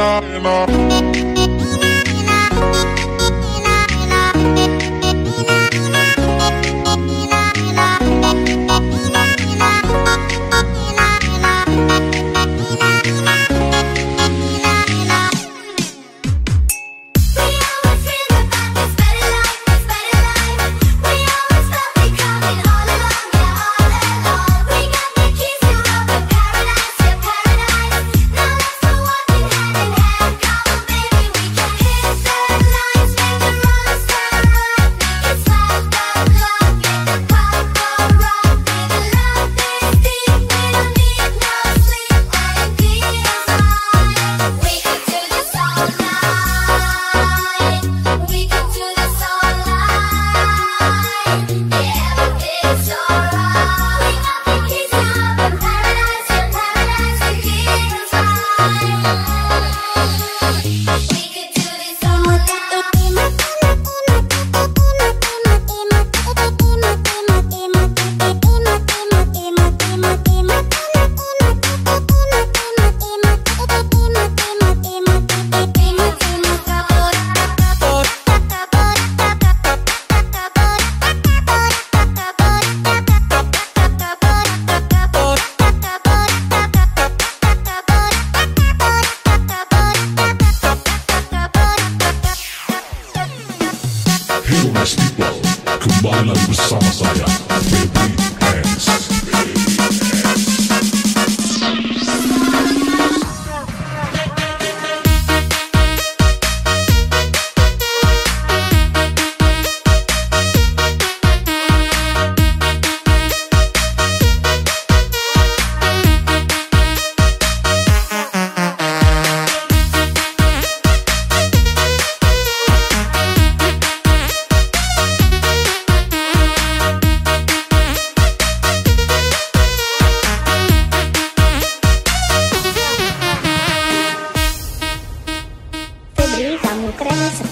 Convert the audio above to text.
Enough, Hero Match People Kembali bersama saya Baby dance. Camucrense.